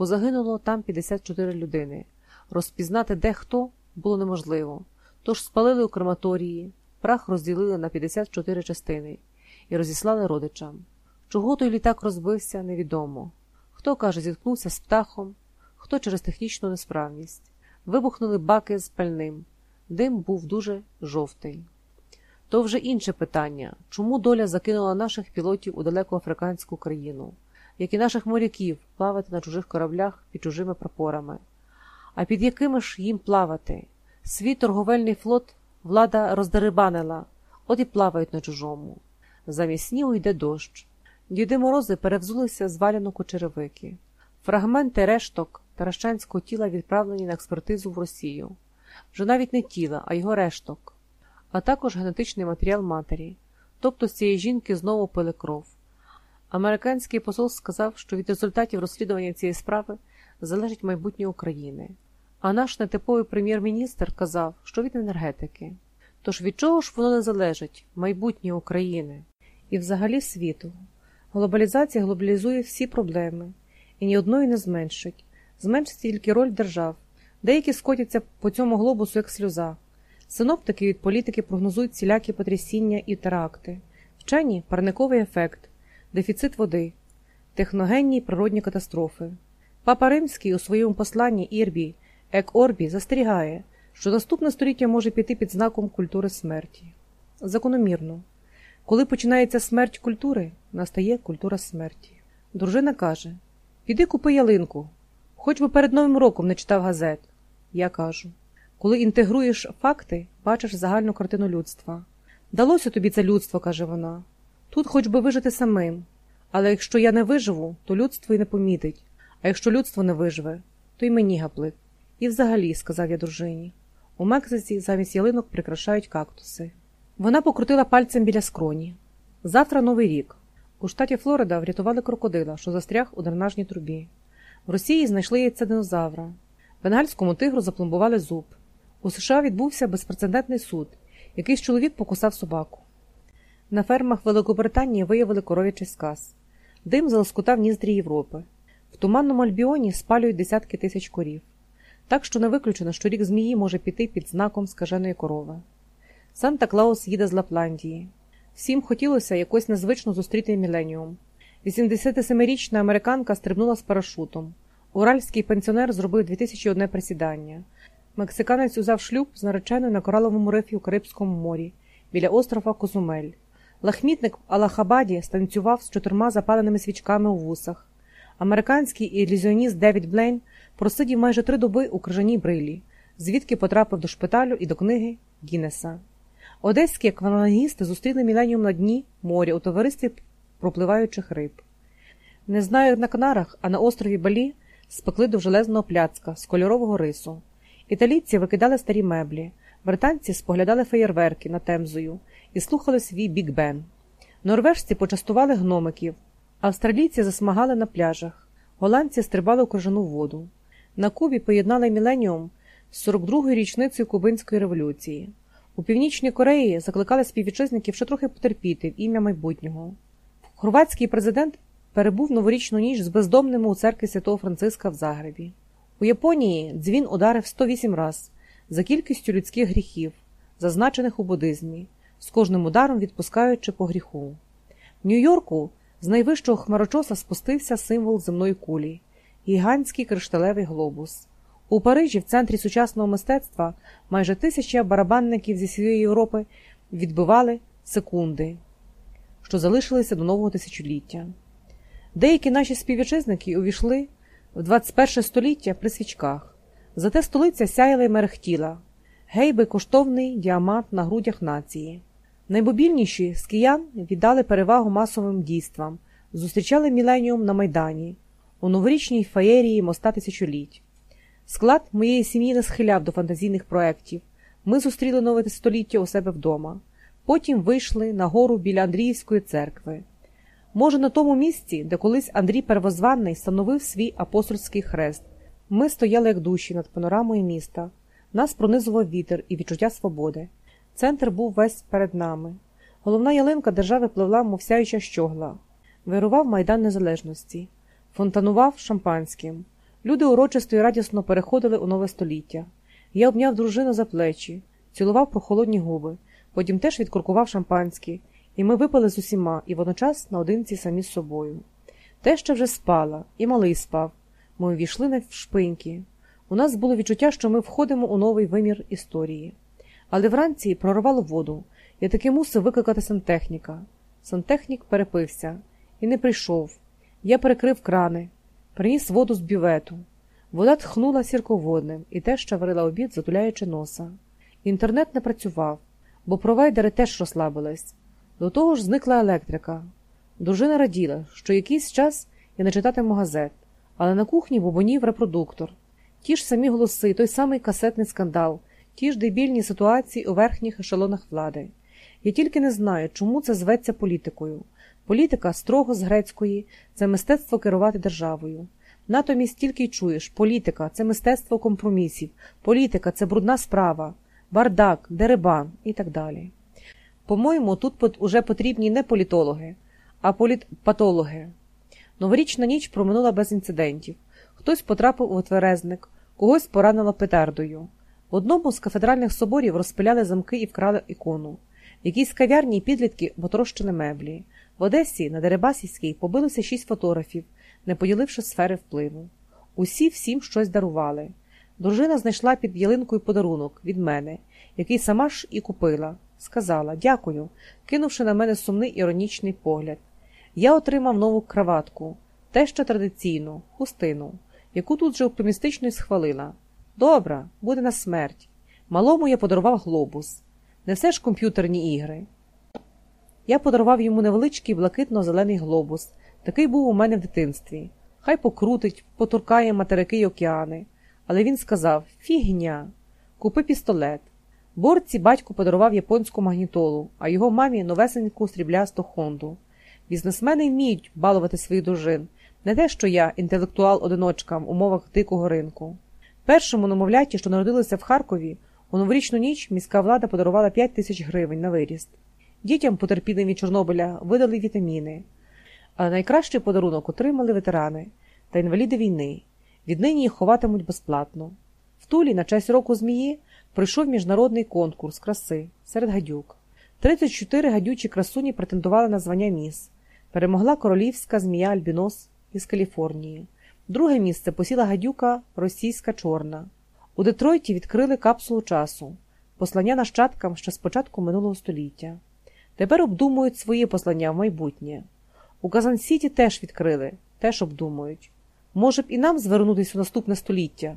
Позагинуло там 54 людини. Розпізнати де хто було неможливо, тож спалили у крематорії, прах розділили на 54 частини і розіслали родичам. Чого той літак розбився, невідомо. Хто каже, зіткнувся з птахом, хто через технічну несправність. Вибухнули баки з пальним. Дим був дуже жовтий. То вже інше питання чому доля закинула наших пілотів у далеку африканську країну, як і наших моряків плавати на чужих кораблях під чужими прапорами. А під якими ж їм плавати? Свій торговельний флот влада роздерибанила, от і плавають на чужому. Замість снігу йде дощ. Діди морози перевзулися з валянок у черевики. Фрагменти решток таращанського тіла відправлені на експертизу в Росію. Вже навіть не тіла, а його решток, а також генетичний матеріал матері. Тобто з цієї жінки знову пили кров. Американський посол сказав, що від результатів розслідування цієї справи залежить майбутнє України. А наш нетиповий прем'єр-міністр казав, що від енергетики. Тож від чого ж воно не залежить майбутнє України і взагалі світу? Глобалізація глобалізує всі проблеми і ні одної не зменшить, зменшиться тільки роль держав, деякі скотяться по цьому глобусу як сльоза. Синоптики від політики прогнозують цілякі потрясіння і теракти, вчені парниковий ефект, дефіцит води, техногенні природні катастрофи. Папа Римський у своєму посланні Ірбі Ек Орбі застерігає, що наступне століття може піти під знаком культури смерті. Закономірно, коли починається смерть культури, настає культура смерті. Дружина каже: Піди купи ялинку, хоч би перед Новим роком не читав газет. Я кажу: коли інтегруєш факти, бачиш загальну картину людства. Далося тобі це людство, каже вона. Тут хоч би вижити самим. Але якщо я не виживу, то людство й не помітить, а якщо людство не виживе, то й мені гаплик. І взагалі, сказав я дружині, у Мексиці замість ялинок прикрашають кактуси. Вона покрутила пальцем біля скроні. Завтра новий рік. У штаті Флорида врятували крокодила, що застряг у дренажній трубі. В Росії знайшли яйця динозавра. Бенгальському тигру запломбували зуб. У США відбувся безпрецедентний суд. Якийсь чоловік покусав собаку. На фермах Великобританії виявили коров'ячий сказ. Дим залоскутав ніздрі Європи. В туманному Альбіоні спалюють десятки тисяч корів. Так що не виключено, що рік змії може піти під знаком скаженої корови. Санта Клаус їде з Лапландії. Всім хотілося якось незвично зустріти міленіум. 87-річна американка стрибнула з парашутом. Уральський пенсіонер зробив 2001 присідання. Мексиканець узяв шлюб з нареченою на кораловому рифі у Карибському морі біля острова Козумель. Лахмітник в Аллахабаді станцював з чотирма запаленими свічками у вусах. Американський ілюзіоніст Девід Блейн просидів майже три доби у крижаній брилі, звідки потрапив до шпиталю і до книги Гіннеса. Одеські аквалангісти зустріли міленіум на дні моря у товаристві пропливаючих риб. Не знаю, як на Канарах, а на острові Балі спекли до железного пляцка з кольорового рису. Італійці викидали старі меблі, британці споглядали феєрверки над темзою і слухали свій бік Бен. Норвежці почастували гномиків, австралійці засмагали на пляжах, голландці стрибали у крижану воду. На Кубі поєднали міленіум з 42-ю річницею Кубинської революції. У Північній Кореї закликали співвітчизників ще трохи потерпіти в ім'я майбутнього. Хорватський президент перебув новорічну ніч з бездомними у церкві святого Франциска в Загребі. У Японії дзвін ударив 108 раз за кількістю людських гріхів, зазначених у буддизмі, з кожним ударом відпускаючи по гріху. В Нью-Йорку з найвищого хмарочоса спустився символ земної кулі гігантський кришталевий глобус. У Парижі, в центрі сучасного мистецтва, майже тисяча барабанників зі всієї Європи відбивали секунди, що залишилися до нового тисячоліття. Деякі наші співвітчизники увійшли в 21 століття при свічках, зате столиця сяяла й мерехтіла, гейби коштовний діамант на грудях нації. Найбобільніші з киян віддали перевагу масовим дійствам, зустрічали міленіум на Майдані, у новорічній фаєрії моста тисячоліть. Склад моєї сім'ї не схиляв до фантазійних проєктів. Ми зустріли нове століття у себе вдома. Потім вийшли на гору біля Андріївської церкви. Може, на тому місці, де колись Андрій Первозванний становив свій апостольський хрест. Ми стояли як душі над панорамою міста. Нас пронизував вітер і відчуття свободи. Центр був весь перед нами. Головна ялинка держави пливла, мов сяюча щогла. Вирував майдан незалежності, фонтанував шампанським. Люди урочисто і радісно переходили у нове століття. Я обняв дружину за плечі, цілував прохолодні губи, потім теж відкуркував шампанське, і ми випили з усіма і водночас наодинці самі з собою. Теща вже спала, і малий спав. Ми увійшли на шпиньки. У нас було відчуття, що ми входимо у новий вимір історії. Але вранці прорвало воду. Я таки мусив викликати сантехніка. Сантехнік перепився і не прийшов. Я перекрив крани, приніс воду з бювету. Вода тхнула сірководним і теж варила обід, затуляючи носа. Інтернет не працював, бо провайдери теж розслабились. До того ж зникла електрика. Дружина раділа, що якийсь час я не читатиму газет, але на кухні бубонів репродуктор. Ті ж самі голоси, той самий касетний скандал, ті ж дебільні ситуації у верхніх ешелонах влади. Я тільки не знаю, чому це зветься політикою. Політика строго з грецької це мистецтво керувати державою. Натомість тільки й чуєш політика це мистецтво компромісів, політика це брудна справа, бардак, деребан і так далі. По-моєму, тут уже потрібні не політологи, а політпатологи. Новорічна ніч проминула без інцидентів. Хтось потрапив у тверезник, когось поранило петардою. В одному з кафедральних соборів розпиляли замки і вкрали ікону. В якійсь кав'ярні підлітки потрощили меблі. В Одесі на Дерибасівській побилося шість фотографів, не поділивши сфери впливу. Усі всім щось дарували. Дружина знайшла під ялинкою подарунок від мене, який сама ж і купила. Сказала дякую, кинувши на мене сумний іронічний погляд. Я отримав нову краватку, те, що традиційну, хустину, яку тут же оптимістично й схвалила. Добра, буде на смерть. Малому я подарував глобус. Не все ж комп'ютерні ігри. Я подарував йому невеличкий блакитно-зелений глобус. Такий був у мене в дитинстві. Хай покрутить, потуркає материки й океани. Але він сказав Фігня, купи пістолет. Борці батько подарував японську магнітолу, а його мамі новесеньку сріблясту Хонду. Бізнесмени вміють балувати своїх дружин, не те, що я, інтелектуал-одиночка в умовах дикого ринку. Першому намовляті, що народилося в Харкові, у новорічну ніч міська влада подарувала 5 тисяч гривень на виріст. Дітям, потерпілим від Чорнобиля, видали вітаміни. А найкращий подарунок отримали ветерани та інваліди війни. Віднині їх ховатимуть безплатно. В Тулі на честь року змії пройшов міжнародний конкурс краси серед гадюк. 34 гадючі красуні претендували на звання міс. Перемогла королівська змія Альбінос із Каліфорнії. Друге місце посіла гадюка російська чорна. У Детройті відкрили капсулу часу, послання нащадкам ще з початку минулого століття. Тепер обдумують свої послання в майбутнє. У Казан-Сіті теж відкрили, теж обдумують. Може б і нам звернутися у наступне століття.